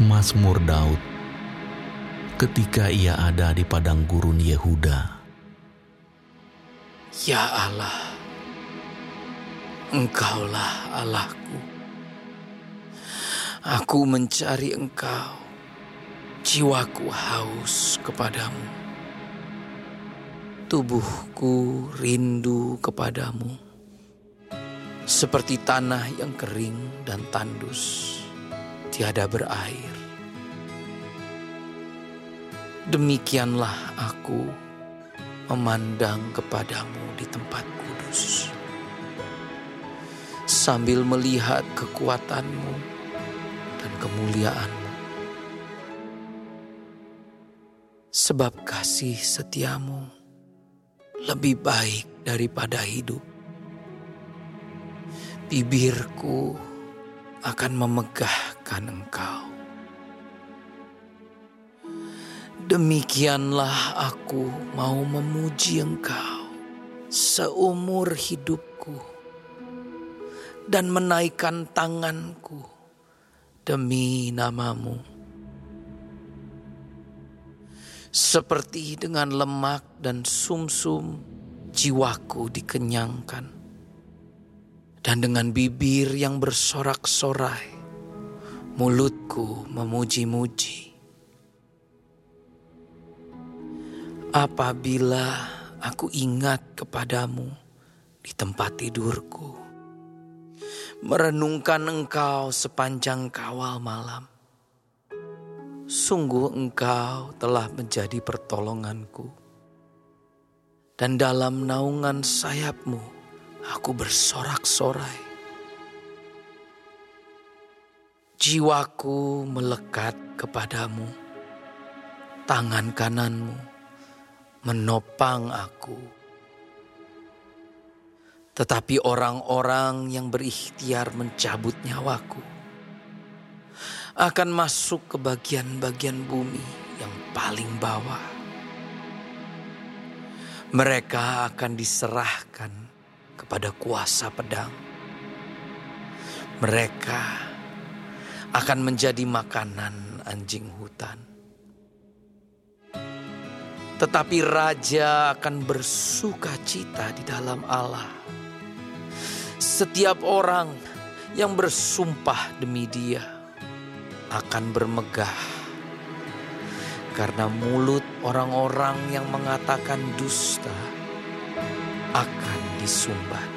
Mazmur Daud ketika ia ada di padang gurun Yehuda. Ya Allah, Engkaulah Allahku. Aku mencari Engkau, jiwaku haus kepadamu. Tubuhku rindu kepadamu, seperti tanah yang kering dan tandus, tiada berair. Demikianlah aku memandang kepadamu di tempat kudus, sambil melihat kekuatanmu dan kemuliaanmu. Sebab kasih setiamu lebih baik daripada hidup. Bibirku akan memegahkan engkau. Demikianlah aku mau memuji engkau seumur hidupku dan menaikkan tanganku demi namamu. Seperti dengan lemak dan sumsum jiwaku dikenyangkan. Dan dengan bibir yang bersorak-sorai, mulutku memuji-muji. apabila aku ingat kepadamu di tempat tidurku, merenungkan engkau sepanjang kawal malam. Sungguh engkau telah menjadi pertolonganku. Dan dalam naungan sayapmu aku bersorak-sorai. Jiwaku melekat kepadamu, tangan kananmu menopang aku. Tetapi orang-orang yang berikhtiar mencabut nyawaku akan masuk ke bagian-bagian bumi yang paling bawah. Mereka akan diserahkan kepada kuasa pedang. Mereka akan menjadi makanan anjing hutan tetapi raja akan bersuka cita di dalam Allah. Setiap orang yang bersumpah demi Dia akan bermegah karena mulut orang-orang yang mengatakan dusta akan disumbat.